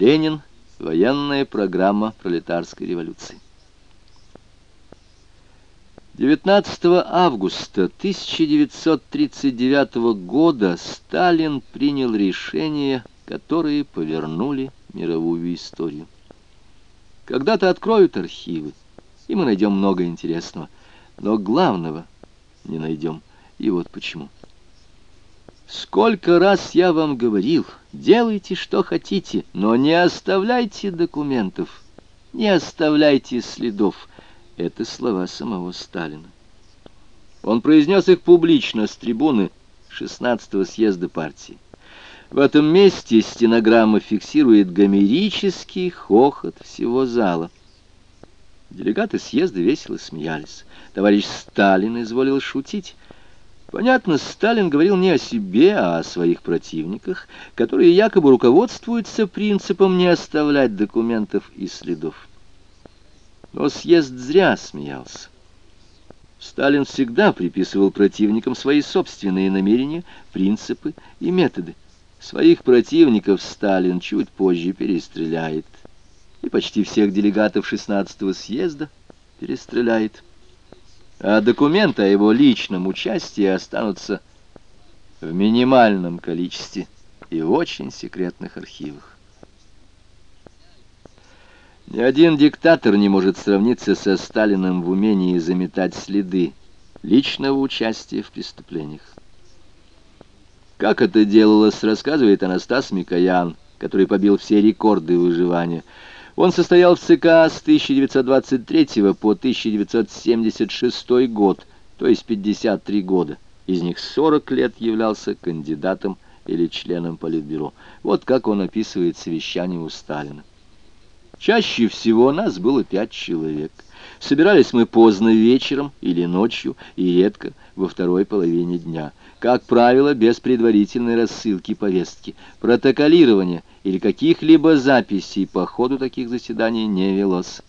Ленин. Военная программа пролетарской революции. 19 августа 1939 года Сталин принял решения, которые повернули мировую историю. Когда-то откроют архивы, и мы найдем много интересного, но главного не найдем. И вот почему. Сколько раз я вам говорил, делайте, что хотите, но не оставляйте документов, не оставляйте следов. Это слова самого Сталина. Он произнес их публично с трибуны 16-го съезда партии. В этом месте стенограмма фиксирует гомерический хохот всего зала. Делегаты съезда весело смеялись. Товарищ Сталин изволил шутить. Понятно, Сталин говорил не о себе, а о своих противниках, которые якобы руководствуются принципом не оставлять документов и следов. Но съезд зря смеялся. Сталин всегда приписывал противникам свои собственные намерения, принципы и методы. Своих противников Сталин чуть позже перестреляет. И почти всех делегатов 16-го съезда перестреляет а документы о его личном участии останутся в минимальном количестве и в очень секретных архивах. Ни один диктатор не может сравниться со Сталиным в умении заметать следы личного участия в преступлениях. Как это делалось, рассказывает Анастас Микоян, который побил все рекорды выживания – он состоял в ЦК с 1923 по 1976 год, то есть 53 года. Из них 40 лет являлся кандидатом или членом Политбюро. Вот как он описывает совещание у Сталина. Чаще всего нас было пять человек. Собирались мы поздно вечером или ночью, и редко во второй половине дня. Как правило, без предварительной рассылки повестки. Протоколирование или каких-либо записей по ходу таких заседаний не велось.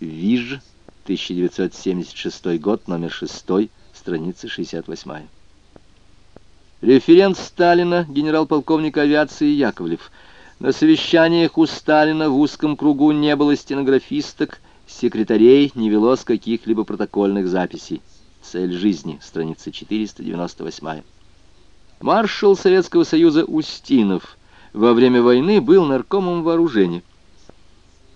ВИЖ, 1976 год, номер 6, страница 68. Референт Сталина, генерал-полковник авиации Яковлев. На совещаниях у Сталина в узком кругу не было стенографисток, секретарей, не велось каких-либо протокольных записей. Цель жизни, страница 498. Маршал Советского Союза Устинов во время войны был наркомом вооружения.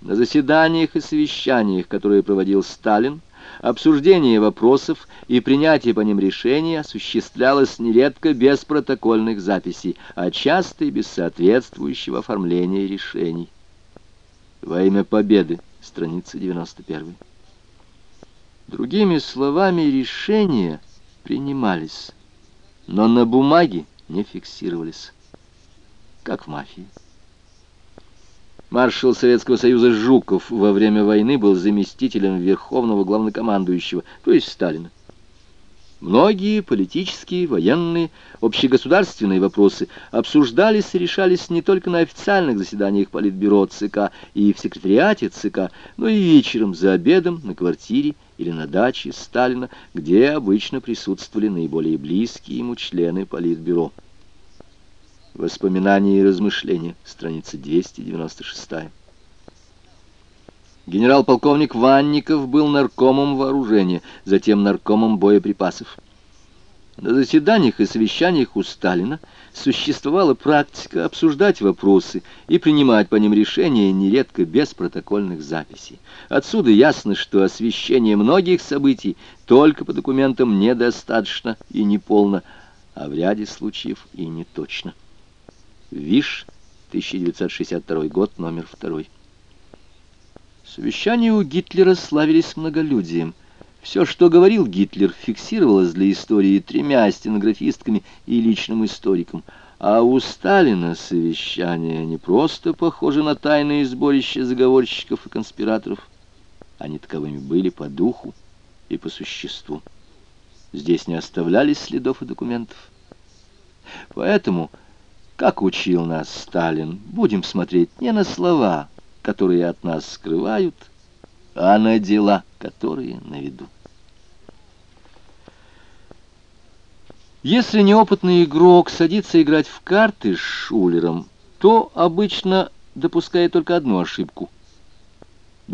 На заседаниях и совещаниях, которые проводил Сталин, обсуждение вопросов и принятие по ним решений осуществлялось нередко без протокольных записей, а часто и без соответствующего оформления решений. Во имя победы, страница 91. Другими словами, решения принимались но на бумаге не фиксировались, как в мафии. Маршал Советского Союза Жуков во время войны был заместителем Верховного Главнокомандующего, то есть Сталина. Многие политические, военные, общегосударственные вопросы обсуждались и решались не только на официальных заседаниях Политбюро ЦК и в секретариате ЦК, но и вечером за обедом на квартире или на даче Сталина, где обычно присутствовали наиболее близкие ему члены Политбюро. Воспоминания и размышления, страница 296. Генерал-полковник Ванников был наркомом вооружения, затем наркомом боеприпасов. На заседаниях и совещаниях у Сталина существовала практика обсуждать вопросы и принимать по ним решения нередко без протокольных записей. Отсюда ясно, что освещение многих событий только по документам недостаточно и неполно, а в ряде случаев и не точно. ВИШ, 1962 год, номер 2. Совещания у Гитлера славились многолюдием. Все, что говорил Гитлер, фиксировалось для истории тремя стенографистками и личным историком. А у Сталина совещания не просто похожи на тайные сборища заговорщиков и конспираторов. Они таковыми были по духу и по существу. Здесь не оставлялись следов и документов. Поэтому, как учил нас Сталин, будем смотреть не на слова, которые от нас скрывают, а на дела, которые на виду. Если неопытный игрок садится играть в карты с шулером, то обычно допускает только одну ошибку.